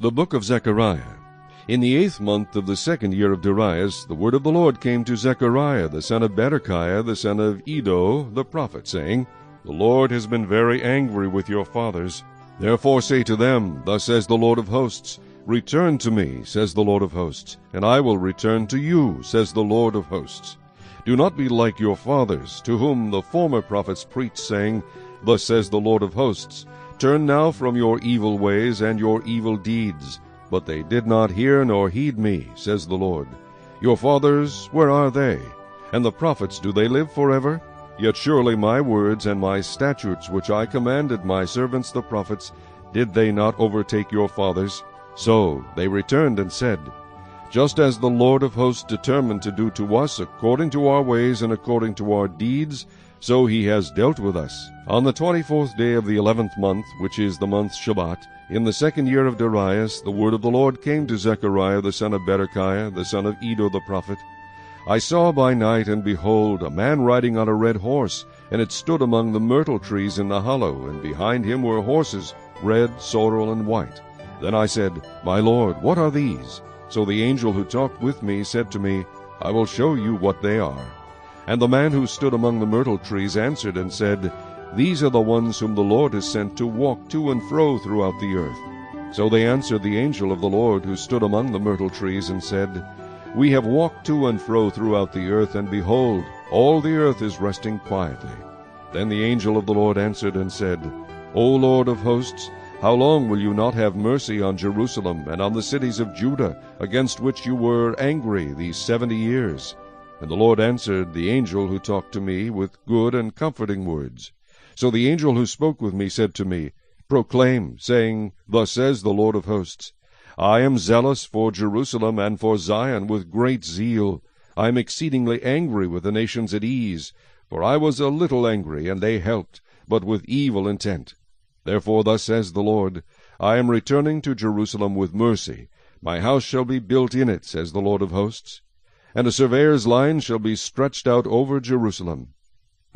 The book of Zechariah. In the eighth month of the second year of Darius, the word of the Lord came to Zechariah the son of Berechiah the son of Iddo the prophet, saying, The Lord has been very angry with your fathers. Therefore say to them, Thus says the Lord of hosts, Return to me, says the Lord of hosts, and I will return to you, says the Lord of hosts. Do not be like your fathers, to whom the former prophets preached, saying, Thus says the Lord of hosts, Turn now from your evil ways and your evil deeds. But they did not hear nor heed me, says the Lord. Your fathers, where are they? And the prophets, do they live forever? Yet surely my words and my statutes which I commanded my servants the prophets, did they not overtake your fathers? So they returned and said, Just as the Lord of hosts determined to do to us according to our ways and according to our deeds, so he has dealt with us. On the twenty-fourth day of the eleventh month, which is the month Shebat, in the second year of Darius, the word of the Lord came to Zechariah the son of Berechiah, the son of Iddo the prophet. I saw by night, and behold, a man riding on a red horse, and it stood among the myrtle trees in the hollow, and behind him were horses, red, sorrel, and white. Then I said, My Lord, what are these? So the angel who talked with me said to me, I will show you what they are. And the man who stood among the myrtle trees answered and said, These are the ones whom the Lord has sent to walk to and fro throughout the earth. So they answered the angel of the Lord who stood among the myrtle trees and said, We have walked to and fro throughout the earth, and behold, all the earth is resting quietly. Then the angel of the Lord answered and said, O Lord of hosts, how long will you not have mercy on Jerusalem and on the cities of Judah, against which you were angry these seventy years? And the Lord answered the angel who talked to me with good and comforting words. So the angel who spoke with me said to me, Proclaim, saying, Thus says the Lord of hosts, I am zealous for Jerusalem and for Zion with great zeal. I am exceedingly angry with the nations at ease. For I was a little angry, and they helped, but with evil intent. Therefore thus says the Lord, I am returning to Jerusalem with mercy. My house shall be built in it, says the Lord of hosts and a surveyor's line shall be stretched out over Jerusalem.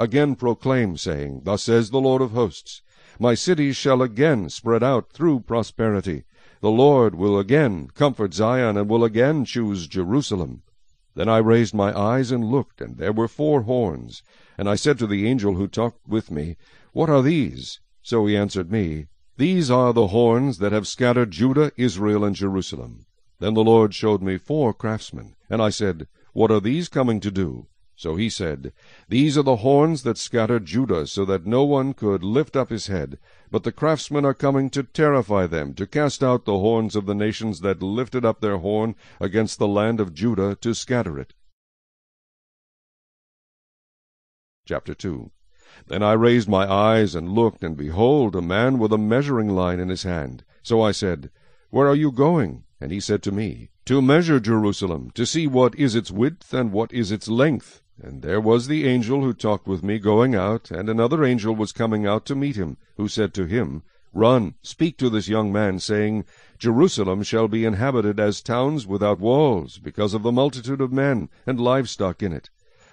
Again proclaim, saying, Thus says the Lord of hosts, My cities shall again spread out through prosperity. The Lord will again comfort Zion, and will again choose Jerusalem. Then I raised my eyes and looked, and there were four horns. And I said to the angel who talked with me, What are these? So he answered me, These are the horns that have scattered Judah, Israel, and Jerusalem. Then the Lord showed me four craftsmen. And I said, What are these coming to do? So he said, These are the horns that scattered Judah, so that no one could lift up his head. But the craftsmen are coming to terrify them, to cast out the horns of the nations that lifted up their horn against the land of Judah, to scatter it. Chapter 2 Then I raised my eyes and looked, and behold, a man with a measuring line in his hand. So I said, Where are you going? And he said to me, To measure Jerusalem, to see what is its width and what is its length. And there was the angel who talked with me going out, and another angel was coming out to meet him, who said to him, Run, speak to this young man, saying, Jerusalem shall be inhabited as towns without walls, because of the multitude of men and livestock in it.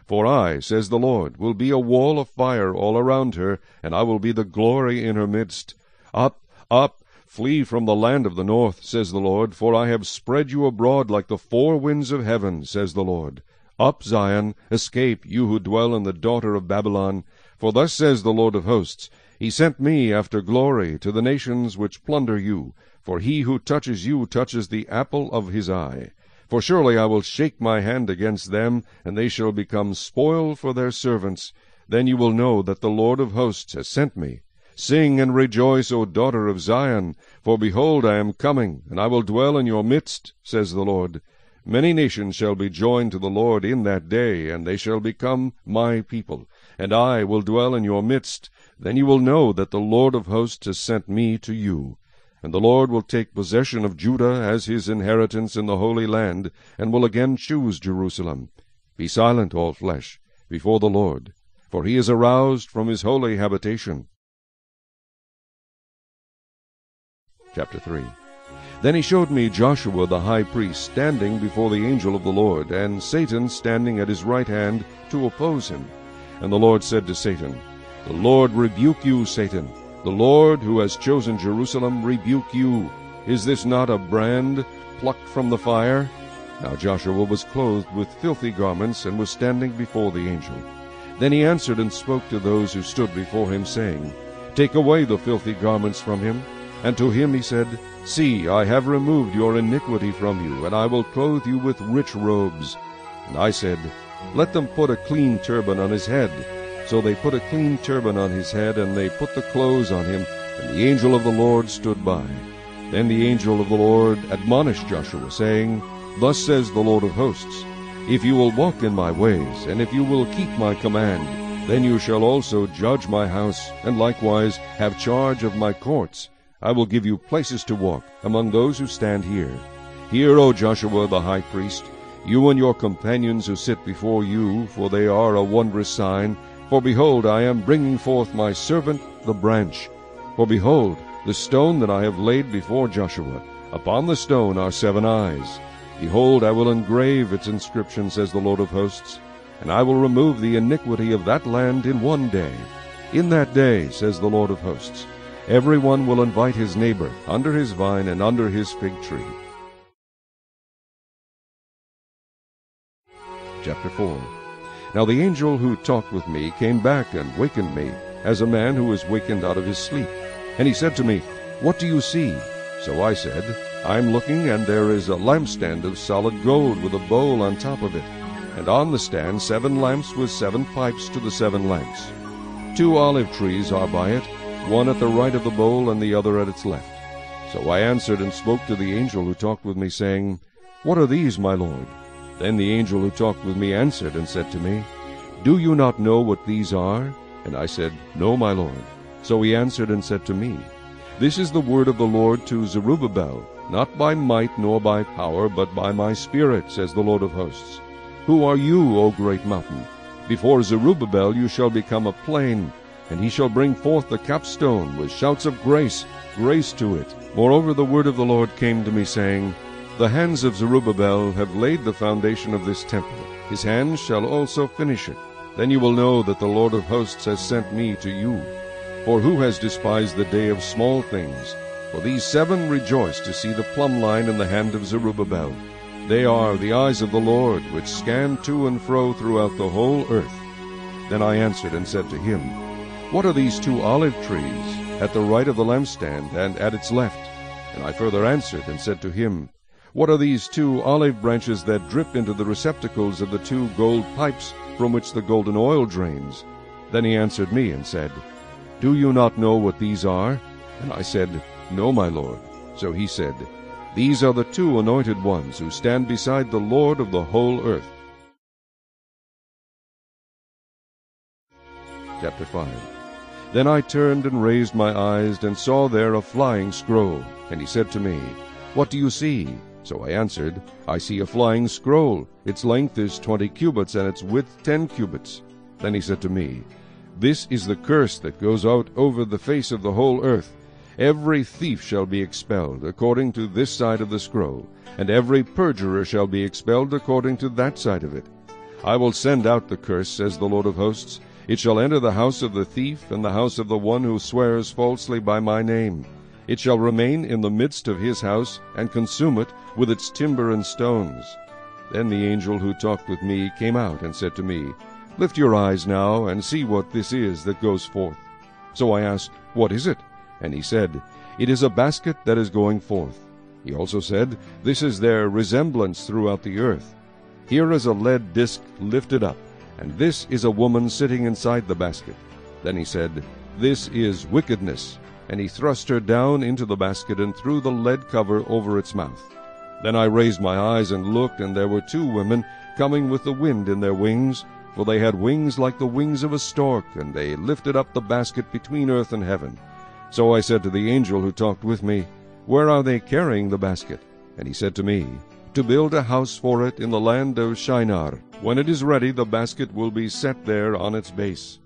For I, says the Lord, will be a wall of fire all around her, and I will be the glory in her midst. Up, up, Flee from the land of the north, says the Lord, for I have spread you abroad like the four winds of heaven, says the Lord. Up, Zion, escape, you who dwell in the daughter of Babylon. For thus says the Lord of hosts, He sent me after glory to the nations which plunder you. For he who touches you touches the apple of his eye. For surely I will shake my hand against them, and they shall become spoil for their servants. Then you will know that the Lord of hosts has sent me. Sing and rejoice, O daughter of Zion, for behold, I am coming, and I will dwell in your midst, says the Lord. Many nations shall be joined to the Lord in that day, and they shall become my people, and I will dwell in your midst. Then you will know that the Lord of hosts has sent me to you. And the Lord will take possession of Judah as his inheritance in the Holy Land, and will again choose Jerusalem. Be silent, all flesh, before the Lord, for he is aroused from his holy habitation. Chapter 3 Then he showed me Joshua the high priest standing before the angel of the Lord, and Satan standing at his right hand to oppose him. And the Lord said to Satan, The Lord rebuke you, Satan. The Lord, who has chosen Jerusalem, rebuke you. Is this not a brand plucked from the fire? Now Joshua was clothed with filthy garments, and was standing before the angel. Then he answered and spoke to those who stood before him, saying, Take away the filthy garments from him. And to him he said, See, I have removed your iniquity from you, and I will clothe you with rich robes. And I said, Let them put a clean turban on his head. So they put a clean turban on his head, and they put the clothes on him, and the angel of the Lord stood by. Then the angel of the Lord admonished Joshua, saying, Thus says the Lord of hosts, If you will walk in my ways, and if you will keep my command, then you shall also judge my house, and likewise have charge of my courts. I will give you places to walk among those who stand here. Hear, O Joshua the high priest, you and your companions who sit before you, for they are a wondrous sign. For behold, I am bringing forth my servant the branch. For behold, the stone that I have laid before Joshua, upon the stone are seven eyes. Behold, I will engrave its inscription, says the Lord of hosts, and I will remove the iniquity of that land in one day. In that day, says the Lord of hosts, every one will invite his neighbor under his vine and under his fig tree. Chapter 4 Now the angel who talked with me came back and wakened me, as a man who is wakened out of his sleep. And he said to me, What do you see? So I said, I am looking, and there is a lampstand of solid gold with a bowl on top of it, and on the stand seven lamps with seven pipes to the seven lamps. Two olive trees are by it, one at the right of the bowl and the other at its left. So I answered and spoke to the angel who talked with me, saying, What are these, my lord? Then the angel who talked with me answered and said to me, Do you not know what these are? And I said, No, my lord. So he answered and said to me, This is the word of the Lord to Zerubbabel, not by might nor by power, but by my spirit, says the Lord of hosts. Who are you, O great mountain? Before Zerubbabel you shall become a plain, and he shall bring forth the capstone with shouts of grace, grace to it. Moreover the word of the Lord came to me, saying, The hands of Zerubbabel have laid the foundation of this temple. His hands shall also finish it. Then you will know that the Lord of hosts has sent me to you. For who has despised the day of small things? For these seven rejoice to see the plumb line in the hand of Zerubbabel. They are the eyes of the Lord, which scan to and fro throughout the whole earth. Then I answered and said to him, What are these two olive trees, at the right of the lampstand and at its left? And I further answered and said to him, What are these two olive branches that drip into the receptacles of the two gold pipes from which the golden oil drains? Then he answered me and said, Do you not know what these are? And I said, No, my lord. So he said, These are the two anointed ones who stand beside the Lord of the whole earth. Chapter 5 Then I turned and raised my eyes, and saw there a flying scroll. And he said to me, What do you see? So I answered, I see a flying scroll. Its length is twenty cubits, and its width ten cubits. Then he said to me, This is the curse that goes out over the face of the whole earth. Every thief shall be expelled according to this side of the scroll, and every perjurer shall be expelled according to that side of it. I will send out the curse, says the Lord of hosts. It shall enter the house of the thief, and the house of the one who swears falsely by my name. It shall remain in the midst of his house, and consume it with its timber and stones. Then the angel who talked with me came out and said to me, Lift your eyes now, and see what this is that goes forth. So I asked, What is it? And he said, It is a basket that is going forth. He also said, This is their resemblance throughout the earth. Here is a lead disk lifted up, and this is a woman sitting inside the basket. Then he said, This is wickedness. And he thrust her down into the basket and threw the lead cover over its mouth. Then I raised my eyes and looked, and there were two women coming with the wind in their wings, for they had wings like the wings of a stork, and they lifted up the basket between earth and heaven. So I said to the angel who talked with me, Where are they carrying the basket? And he said to me, To build a house for it in the land of Shinar. When it is ready, the basket will be set there on its base.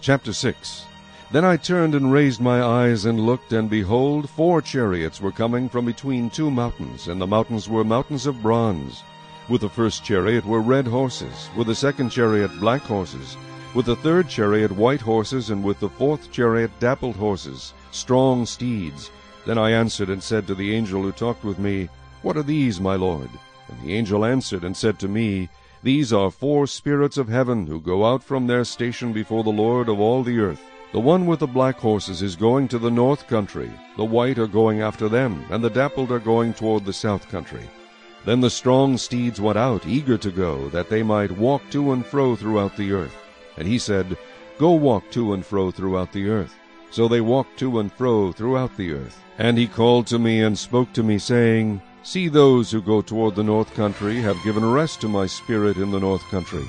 Chapter 6 Then I turned and raised my eyes and looked, and behold, four chariots were coming from between two mountains, and the mountains were mountains of bronze. With the first chariot were red horses, with the second chariot black horses, with the third chariot white horses, and with the fourth chariot dappled horses, strong steeds. Then I answered and said to the angel who talked with me, What are these, my lord? And the angel answered and said to me, These are four spirits of heaven, who go out from their station before the Lord of all the earth. The one with the black horses is going to the north country, the white are going after them, and the dappled are going toward the south country. Then the strong steeds went out, eager to go, that they might walk to and fro throughout the earth. And he said, Go walk to and fro throughout the earth. So they walked to and fro throughout the earth. And he called to me and spoke to me, saying, See those who go toward the north country have given rest to my spirit in the north country.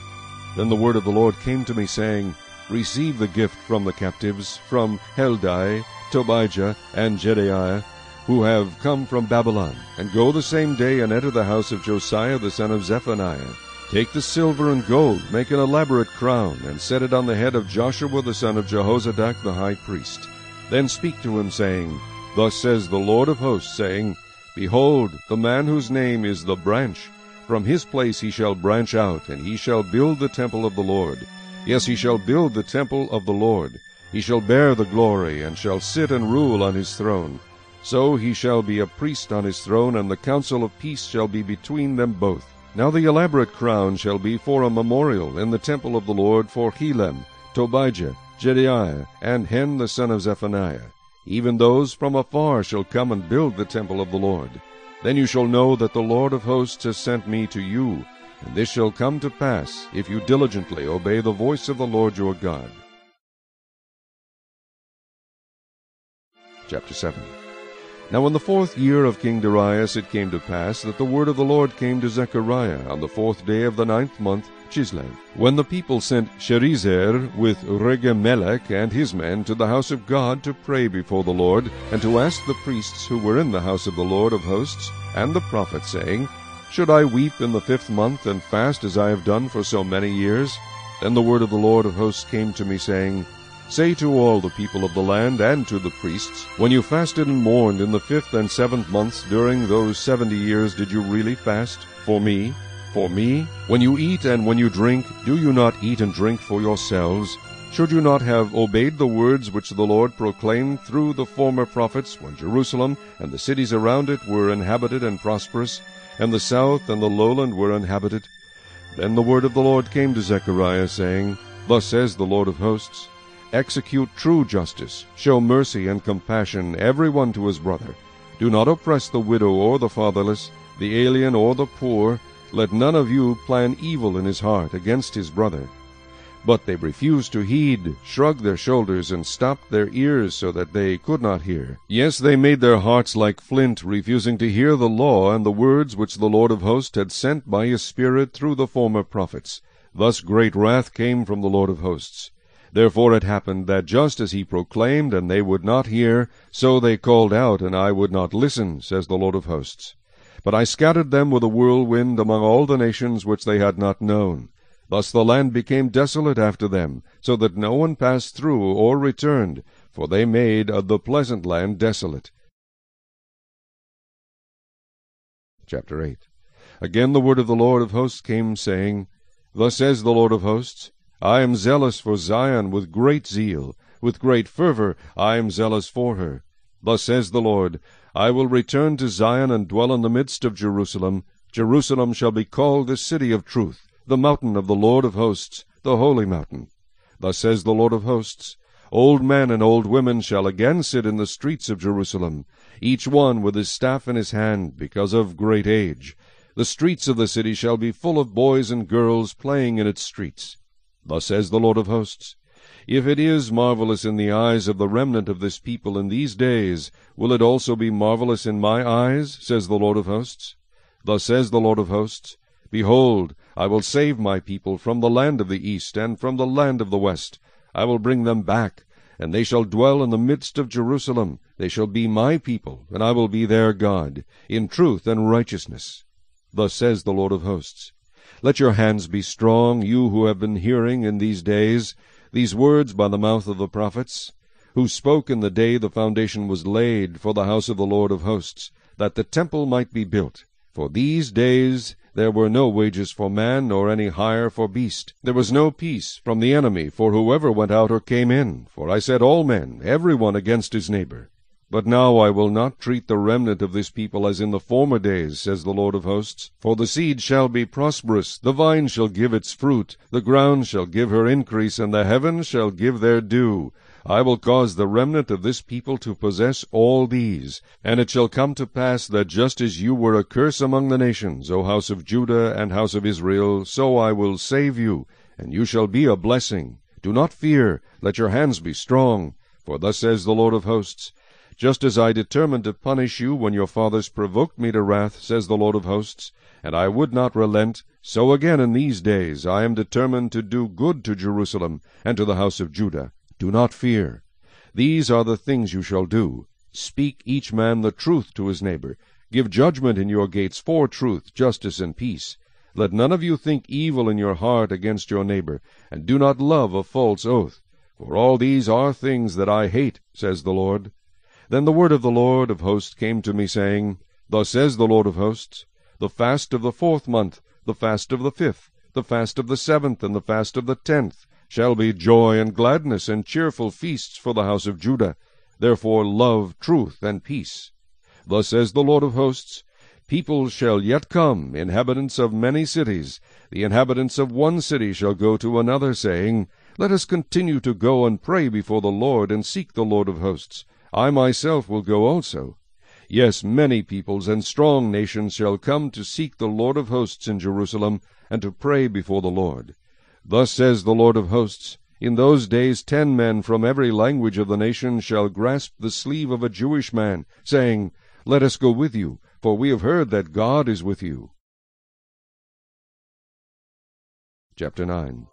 Then the word of the Lord came to me, saying, Receive the gift from the captives, from Heldai, Tobijah, and Jedaiah, who have come from Babylon, and go the same day and enter the house of Josiah the son of Zephaniah. Take the silver and gold, make an elaborate crown, and set it on the head of Joshua the son of Jehozadak the high priest. Then speak to him, saying, Thus says the Lord of hosts, saying, Behold, the man whose name is the branch. From his place he shall branch out, and he shall build the temple of the Lord. Yes, he shall build the temple of the Lord. He shall bear the glory, and shall sit and rule on his throne. So he shall be a priest on his throne, and the council of peace shall be between them both. Now the elaborate crown shall be for a memorial in the temple of the Lord for Helem, Tobijah, Jedaiah, and Hen the son of Zephaniah. Even those from afar shall come and build the temple of the Lord. Then you shall know that the Lord of hosts has sent me to you, and this shall come to pass, if you diligently obey the voice of the Lord your God. Chapter 7 Now in the fourth year of King Darius it came to pass that the word of the Lord came to Zechariah on the fourth day of the ninth month, Chislev, when the people sent Sherezer with Regem-Melech and his men to the house of God to pray before the Lord, and to ask the priests who were in the house of the Lord of hosts, and the prophet, saying, Should I weep in the fifth month, and fast as I have done for so many years? Then the word of the Lord of hosts came to me, saying, Say to all the people of the land and to the priests, When you fasted and mourned in the fifth and seventh months during those seventy years, did you really fast for me? For me? When you eat and when you drink, do you not eat and drink for yourselves? Should you not have obeyed the words which the Lord proclaimed through the former prophets, when Jerusalem and the cities around it were inhabited and prosperous, and the south and the lowland were inhabited? Then the word of the Lord came to Zechariah, saying, Thus says the Lord of hosts, Execute true justice, show mercy and compassion every one to his brother. Do not oppress the widow or the fatherless, the alien or the poor, let none of you plan evil in his heart against his brother. But they refused to heed, shrugged their shoulders, and stopped their ears so that they could not hear. Yes, they made their hearts like flint, refusing to hear the law and the words which the Lord of hosts had sent by his Spirit through the former prophets. Thus great wrath came from the Lord of hosts. Therefore it happened that just as he proclaimed, and they would not hear, so they called out, and I would not listen, says the Lord of hosts. But I scattered them with a whirlwind among all the nations which they had not known. Thus the land became desolate after them, so that no one passed through or returned, for they made the pleasant land desolate. Chapter 8 Again the word of the Lord of hosts came, saying, Thus says the Lord of hosts, I am zealous for Zion with great zeal, with great fervor I am zealous for her. Thus says the Lord, I will return to Zion and dwell in the midst of Jerusalem. Jerusalem shall be called the city of truth, the mountain of the Lord of hosts, the holy mountain. Thus says the Lord of hosts, Old men and old women shall again sit in the streets of Jerusalem, each one with his staff in his hand, because of great age. The streets of the city shall be full of boys and girls playing in its streets. Thus says the Lord of hosts, if it is marvelous in the eyes of the remnant of this people in these days, will it also be marvelous in my eyes, says the Lord of hosts? Thus says the Lord of hosts, Behold, I will save my people from the land of the east and from the land of the west. I will bring them back, and they shall dwell in the midst of Jerusalem. They shall be my people, and I will be their God, in truth and righteousness. Thus says the Lord of hosts. Let your hands be strong, you who have been hearing in these days these words by the mouth of the prophets, who spoke in the day the foundation was laid for the house of the Lord of hosts, that the temple might be built. For these days There were no wages for man, nor any hire for beast. There was no peace from the enemy for whoever went out or came in. For I said, All men, every one against his neighbor. But now I will not treat the remnant of this people as in the former days, says the Lord of hosts. For the seed shall be prosperous, the vine shall give its fruit, the ground shall give her increase, and the heavens shall give their dew. I will cause the remnant of this people to possess all these. And it shall come to pass that just as you were a curse among the nations, O house of Judah and house of Israel, so I will save you, and you shall be a blessing. Do not fear, let your hands be strong. For thus says the Lord of hosts, Just as I determined to punish you when your fathers provoked me to wrath, says the Lord of hosts, and I would not relent, so again in these days I am determined to do good to Jerusalem and to the house of Judah. Do not fear. These are the things you shall do. Speak each man the truth to his neighbor. Give judgment in your gates for truth, justice, and peace. Let none of you think evil in your heart against your neighbor, and do not love a false oath. For all these are things that I hate, says the Lord. Then the word of the Lord of hosts came to me, saying, Thus says the Lord of hosts, The fast of the fourth month, the fast of the fifth, the fast of the seventh, and the fast of the tenth, shall be joy and gladness and cheerful feasts for the house of Judah. Therefore love truth and peace. Thus says the Lord of hosts, People shall yet come, inhabitants of many cities. The inhabitants of one city shall go to another, saying, Let us continue to go and pray before the Lord, and seek the Lord of hosts. I myself will go also. Yes, many peoples and strong nations shall come to seek the Lord of hosts in Jerusalem, and to pray before the Lord. Thus says the Lord of hosts, In those days ten men from every language of the nation shall grasp the sleeve of a Jewish man, saying, Let us go with you, for we have heard that God is with you. Chapter 9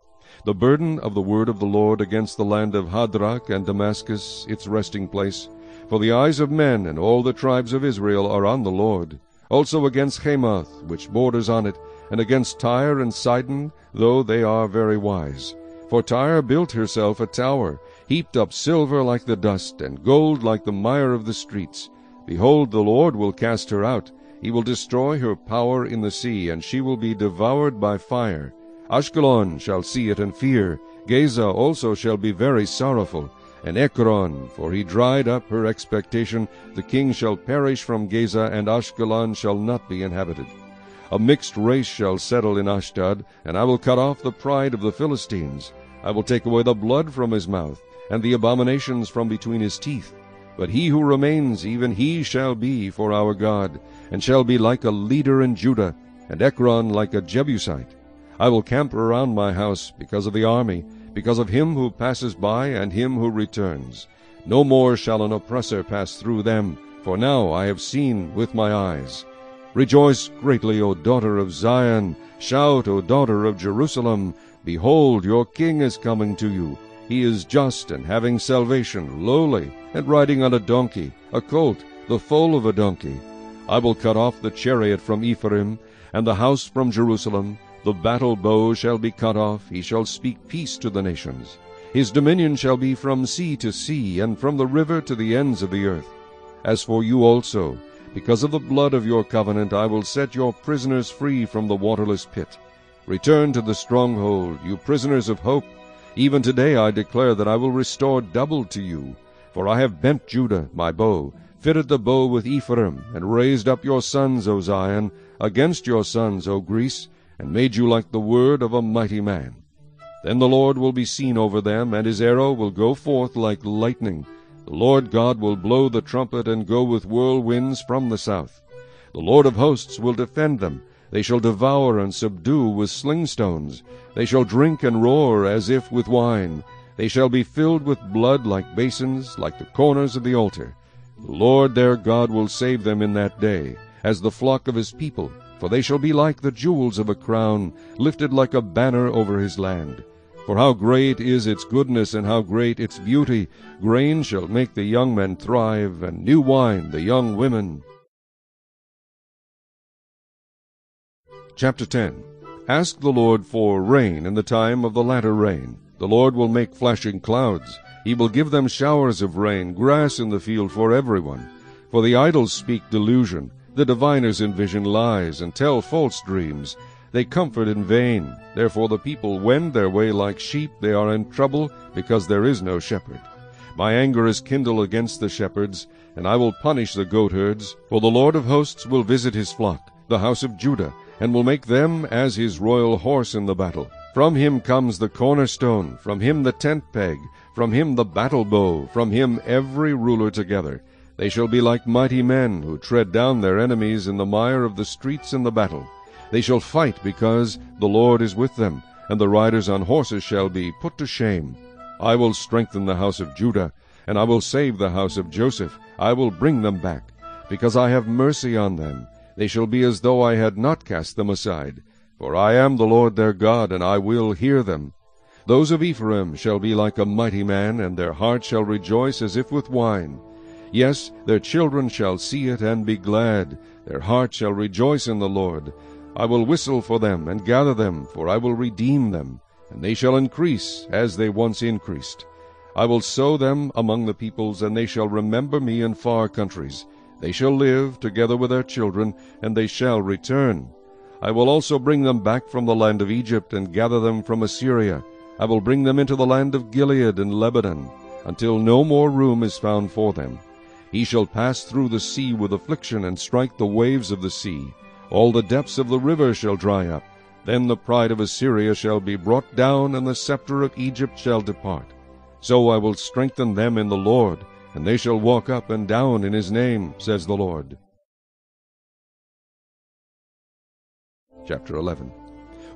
The burden of the word of the Lord against the land of Hadrach and Damascus, its resting place. For the eyes of men and all the tribes of Israel are on the Lord. Also against Hamath, which borders on it, and against Tyre and Sidon, though they are very wise. For Tyre built herself a tower, heaped up silver like the dust, and gold like the mire of the streets. Behold, the Lord will cast her out. He will destroy her power in the sea, and she will be devoured by fire. Ashkelon shall see it and fear. Gaza also shall be very sorrowful. And Ekron, for he dried up her expectation, the king shall perish from Gaza, and Ashkelon shall not be inhabited. A mixed race shall settle in Ashdod, and I will cut off the pride of the Philistines. I will take away the blood from his mouth, and the abominations from between his teeth. But he who remains, even he shall be for our God, and shall be like a leader in Judah, and Ekron like a Jebusite. I will camp around my house because of the army, because of him who passes by and him who returns. No more shall an oppressor pass through them, for now I have seen with my eyes. Rejoice greatly, O daughter of Zion. Shout, O daughter of Jerusalem. Behold, your king is coming to you. He is just and having salvation, lowly, and riding on a donkey, a colt, the foal of a donkey. I will cut off the chariot from Ephraim, and the house from Jerusalem. The battle bow shall be cut off. He shall speak peace to the nations. His dominion shall be from sea to sea, and from the river to the ends of the earth. As for you also, because of the blood of your covenant I will set your prisoners free from the waterless pit. Return to the stronghold, you prisoners of hope. Even today I declare that I will restore double to you. For I have bent Judah, my bow, fitted the bow with Ephraim, and raised up your sons, O Zion, against your sons, O Greece, and made you like the word of a mighty man. Then the Lord will be seen over them, and his arrow will go forth like lightning, the Lord God will blow the trumpet and go with whirlwinds from the south. The Lord of hosts will defend them. They shall devour and subdue with slingstones. They shall drink and roar as if with wine. They shall be filled with blood like basins, like the corners of the altar. The Lord their God will save them in that day, as the flock of his people, for they shall be like the jewels of a crown, lifted like a banner over his land. For how great is its goodness, and how great its beauty! Grain shall make the young men thrive, and new wine the young women. Chapter 10 Ask the Lord for rain in the time of the latter rain. The Lord will make flashing clouds. He will give them showers of rain, grass in the field for everyone. For the idols speak delusion. The diviners envision lies, and tell false dreams. They comfort in vain. Therefore the people wend their way like sheep. They are in trouble, because there is no shepherd. My anger is kindled against the shepherds, and I will punish the goatherds. For the Lord of hosts will visit his flock, the house of Judah, and will make them as his royal horse in the battle. From him comes the cornerstone, from him the tent peg, from him the battle bow, from him every ruler together. They shall be like mighty men, who tread down their enemies in the mire of the streets in the battle. They shall fight, because the Lord is with them, and the riders on horses shall be put to shame. I will strengthen the house of Judah, and I will save the house of Joseph. I will bring them back, because I have mercy on them. They shall be as though I had not cast them aside. For I am the Lord their God, and I will hear them. Those of Ephraim shall be like a mighty man, and their heart shall rejoice as if with wine. Yes, their children shall see it and be glad. Their heart shall rejoice in the Lord. I will whistle for them and gather them, for I will redeem them, and they shall increase as they once increased. I will sow them among the peoples, and they shall remember me in far countries. They shall live together with their children, and they shall return. I will also bring them back from the land of Egypt, and gather them from Assyria. I will bring them into the land of Gilead and Lebanon, until no more room is found for them. He shall pass through the sea with affliction, and strike the waves of the sea. All the depths of the river shall dry up. Then the pride of Assyria shall be brought down, and the scepter of Egypt shall depart. So I will strengthen them in the Lord, and they shall walk up and down in his name, says the Lord. Chapter 11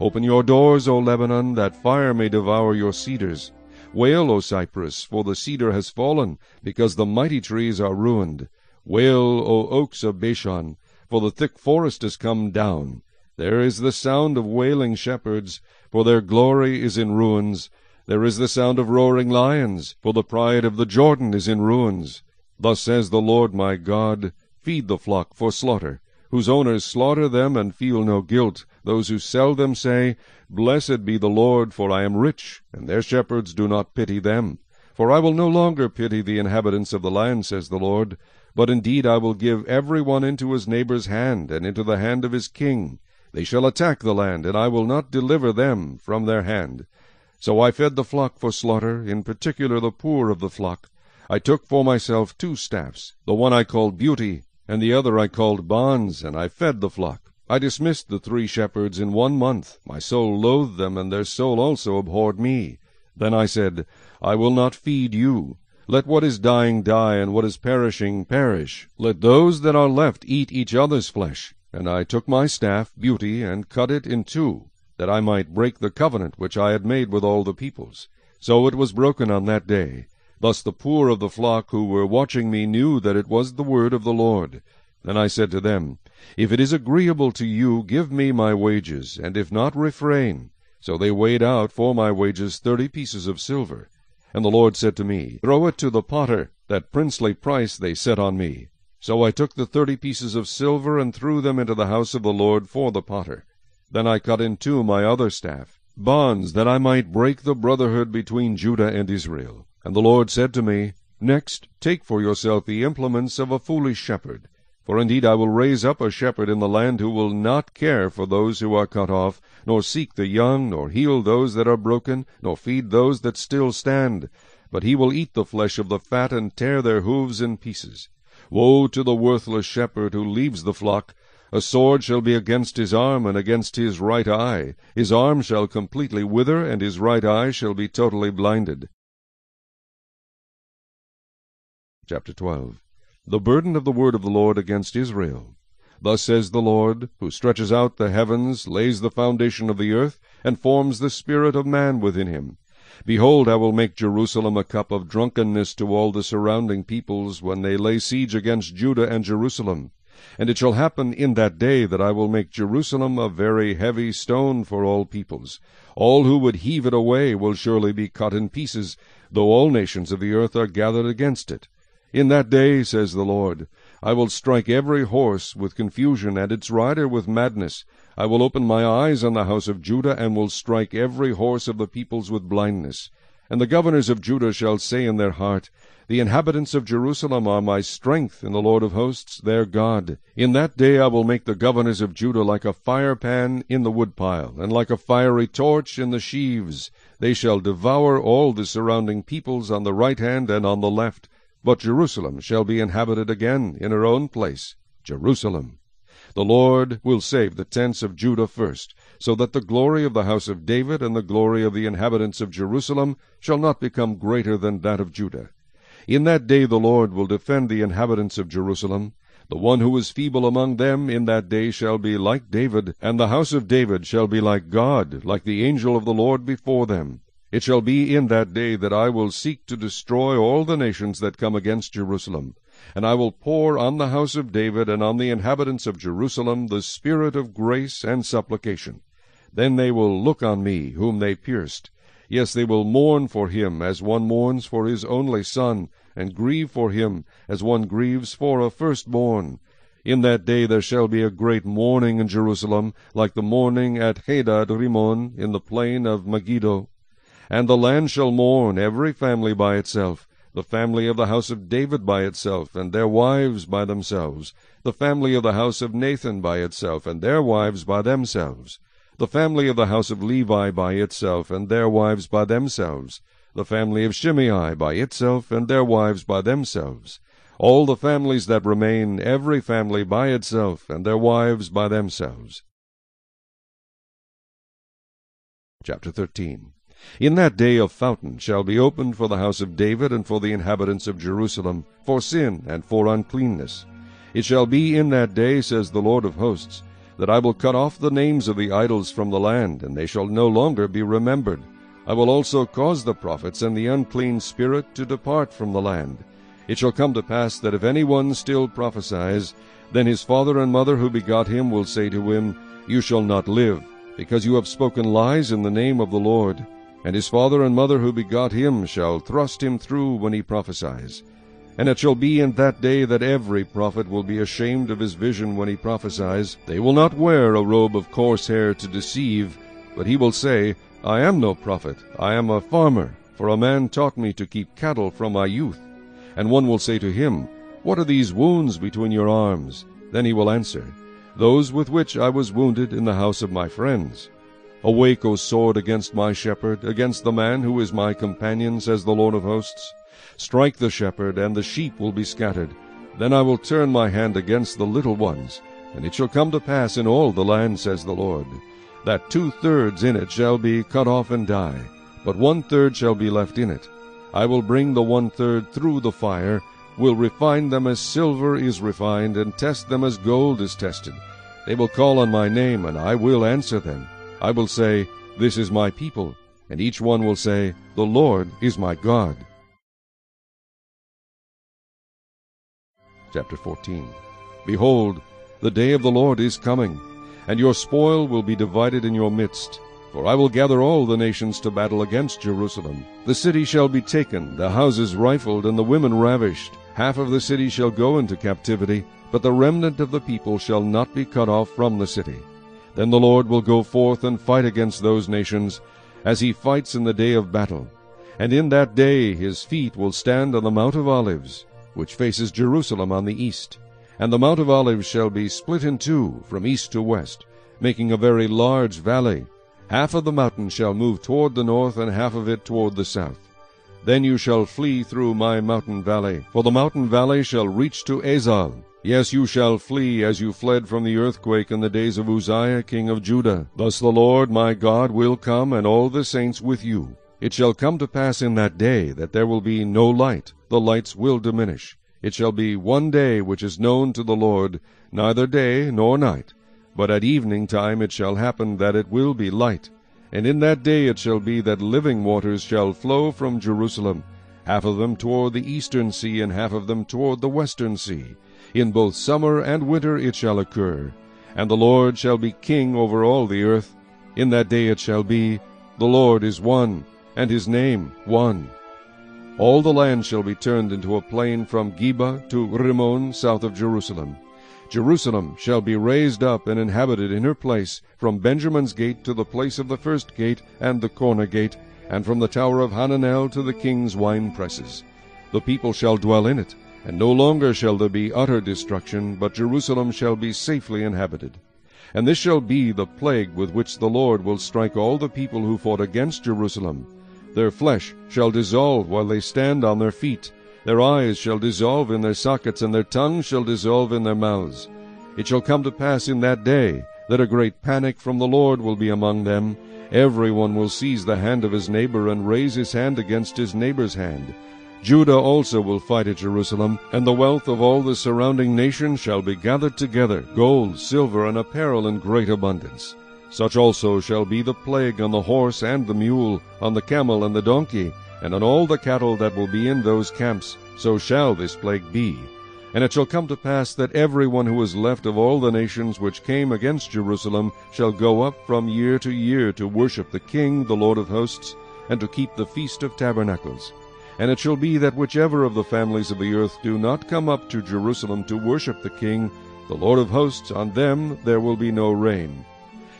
Open your doors, O Lebanon, that fire may devour your cedars. Wail, O Cypress, for the cedar has fallen, because the mighty trees are ruined. Wail, O oaks of Bashan, for the thick forest has come down. There is the sound of wailing shepherds, for their glory is in ruins. There is the sound of roaring lions, for the pride of the Jordan is in ruins. Thus says the Lord my God, Feed the flock for slaughter, whose owners slaughter them and feel no guilt. Those who sell them say, Blessed be the Lord, for I am rich, and their shepherds do not pity them. For I will no longer pity the inhabitants of the land, says the Lord, but indeed I will give every one into his neighbor's hand, and into the hand of his king. They shall attack the land, and I will not deliver them from their hand. So I fed the flock for slaughter, in particular the poor of the flock. I took for myself two staffs, the one I called Beauty, and the other I called Bonds, and I fed the flock. I dismissed the three shepherds in one month. My soul loathed them, and their soul also abhorred me. Then I said, I will not feed you. Let what is dying die, and what is perishing perish. Let those that are left eat each other's flesh. And I took my staff, Beauty, and cut it in two that I might break the covenant which I had made with all the peoples. So it was broken on that day. Thus the poor of the flock who were watching me knew that it was the word of the Lord. Then I said to them, If it is agreeable to you, give me my wages, and if not, refrain. So they weighed out for my wages thirty pieces of silver. And the Lord said to me, Throw it to the potter, that princely price they set on me. So I took the thirty pieces of silver, and threw them into the house of the Lord for the potter. Then I cut in two my other staff, bonds, that I might break the brotherhood between Judah and Israel. And the Lord said to me, Next take for yourself the implements of a foolish shepherd. For indeed I will raise up a shepherd in the land who will not care for those who are cut off, nor seek the young, nor heal those that are broken, nor feed those that still stand. But he will eat the flesh of the fat, and tear their hoofs in pieces. Woe to the worthless shepherd who leaves the flock, a sword shall be against his arm, and against his right eye. His arm shall completely wither, and his right eye shall be totally blinded. Chapter 12 The burden of the word of the Lord against Israel. Thus says the Lord, who stretches out the heavens, lays the foundation of the earth, and forms the spirit of man within him. Behold, I will make Jerusalem a cup of drunkenness to all the surrounding peoples, when they lay siege against Judah and Jerusalem. And it shall happen in that day that I will make Jerusalem a very heavy stone for all peoples. All who would heave it away will surely be cut in pieces, though all nations of the earth are gathered against it. In that day, says the Lord, I will strike every horse with confusion, and its rider with madness. I will open my eyes on the house of Judah, and will strike every horse of the peoples with blindness. And the governors of Judah shall say in their heart, The inhabitants of Jerusalem are my strength in the Lord of hosts, their God. In that day I will make the governors of Judah like a firepan in the woodpile, and like a fiery torch in the sheaves. They shall devour all the surrounding peoples on the right hand and on the left. But Jerusalem shall be inhabited again in her own place, Jerusalem. The Lord will save the tents of Judah first, so that the glory of the house of David and the glory of the inhabitants of Jerusalem shall not become greater than that of Judah. In that day the Lord will defend the inhabitants of Jerusalem. The one who is feeble among them in that day shall be like David, and the house of David shall be like God, like the angel of the Lord before them. It shall be in that day that I will seek to destroy all the nations that come against Jerusalem. And I will pour on the house of David and on the inhabitants of Jerusalem the spirit of grace and supplication. Then they will look on me, whom they pierced. Yes, they will mourn for him as one mourns for his only son, and grieve for him as one grieves for a firstborn. In that day there shall be a great mourning in Jerusalem, like the mourning at Hadad Rimmon in the plain of Megiddo. And the land shall mourn, every family by itself, the family of the house of David by itself, and their wives by themselves, the family of the house of Nathan by itself, and their wives by themselves, the family of the house of Levi by itself, and their wives by themselves, the family of Shimei by itself, and their wives by themselves, all the families that remain, every family by itself, and their wives by themselves. Chapter 13 in that day a fountain shall be opened for the house of David and for the inhabitants of Jerusalem, for sin and for uncleanness. It shall be in that day, says the Lord of hosts, that I will cut off the names of the idols from the land, and they shall no longer be remembered. I will also cause the prophets and the unclean spirit to depart from the land. It shall come to pass that if any one still prophesies, then his father and mother who begot him will say to him, You shall not live, because you have spoken lies in the name of the Lord. And his father and mother who begot him shall thrust him through when he prophesies. And it shall be in that day that every prophet will be ashamed of his vision when he prophesies. They will not wear a robe of coarse hair to deceive, but he will say, I am no prophet, I am a farmer, for a man taught me to keep cattle from my youth. And one will say to him, What are these wounds between your arms? Then he will answer, Those with which I was wounded in the house of my friends. Awake, O sword, against my shepherd, against the man who is my companion, says the Lord of hosts. Strike the shepherd, and the sheep will be scattered. Then I will turn my hand against the little ones. And it shall come to pass in all the land, says the Lord, that two-thirds in it shall be cut off and die, but one-third shall be left in it. I will bring the one-third through the fire, will refine them as silver is refined, and test them as gold is tested. They will call on my name, and I will answer them. I will say, This is my people, and each one will say, The Lord is my God. Chapter 14 Behold, the day of the Lord is coming, and your spoil will be divided in your midst. For I will gather all the nations to battle against Jerusalem. The city shall be taken, the houses rifled, and the women ravished. Half of the city shall go into captivity, but the remnant of the people shall not be cut off from the city. Then the Lord will go forth and fight against those nations, as he fights in the day of battle. And in that day his feet will stand on the Mount of Olives, which faces Jerusalem on the east. And the Mount of Olives shall be split in two from east to west, making a very large valley. Half of the mountain shall move toward the north, and half of it toward the south. Then you shall flee through my mountain valley, for the mountain valley shall reach to Azal, Yes, you shall flee as you fled from the earthquake in the days of Uzziah king of Judah. Thus the Lord my God will come, and all the saints with you. It shall come to pass in that day that there will be no light, the lights will diminish. It shall be one day which is known to the Lord, neither day nor night. But at evening time it shall happen that it will be light. And in that day it shall be that living waters shall flow from Jerusalem, half of them toward the eastern sea, and half of them toward the western sea. In both summer and winter it shall occur. And the Lord shall be king over all the earth. In that day it shall be, The Lord is one, and his name one. All the land shall be turned into a plain from Geba to Rimmon south of Jerusalem. Jerusalem shall be raised up and inhabited in her place, from Benjamin's gate to the place of the first gate and the corner gate, and from the tower of Hananel to the king's wine presses. The people shall dwell in it, and no longer shall there be utter destruction, but Jerusalem shall be safely inhabited. And this shall be the plague with which the Lord will strike all the people who fought against Jerusalem. Their flesh shall dissolve while they stand on their feet. Their eyes shall dissolve in their sockets, and their tongues shall dissolve in their mouths. It shall come to pass in that day that a great panic from the Lord will be among them. Every one will seize the hand of his neighbor, and raise his hand against his neighbor's hand. Judah also will fight at Jerusalem, and the wealth of all the surrounding nations shall be gathered together, gold, silver, and apparel in great abundance. Such also shall be the plague on the horse and the mule, on the camel and the donkey, and on all the cattle that will be in those camps. So shall this plague be. And it shall come to pass that every one who is left of all the nations which came against Jerusalem shall go up from year to year to worship the King, the Lord of hosts, and to keep the Feast of Tabernacles. And it shall be that whichever of the families of the earth do not come up to Jerusalem to worship the King, the Lord of hosts, on them there will be no rain.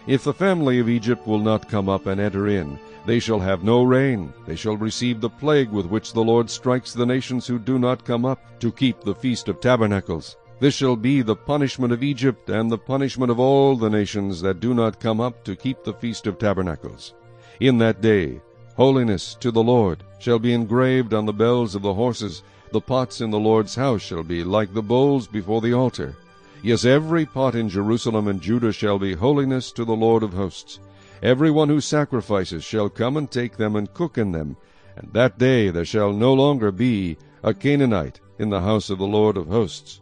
If the family of Egypt will not come up and enter in, they shall have no rain. They shall receive the plague with which the Lord strikes the nations who do not come up to keep the Feast of Tabernacles. This shall be the punishment of Egypt and the punishment of all the nations that do not come up to keep the Feast of Tabernacles. In that day Holiness to the Lord shall be engraved on the bells of the horses. The pots in the Lord's house shall be like the bowls before the altar. Yes, every pot in Jerusalem and Judah shall be holiness to the Lord of hosts. Every one who sacrifices shall come and take them and cook in them. And that day there shall no longer be a Canaanite in the house of the Lord of hosts.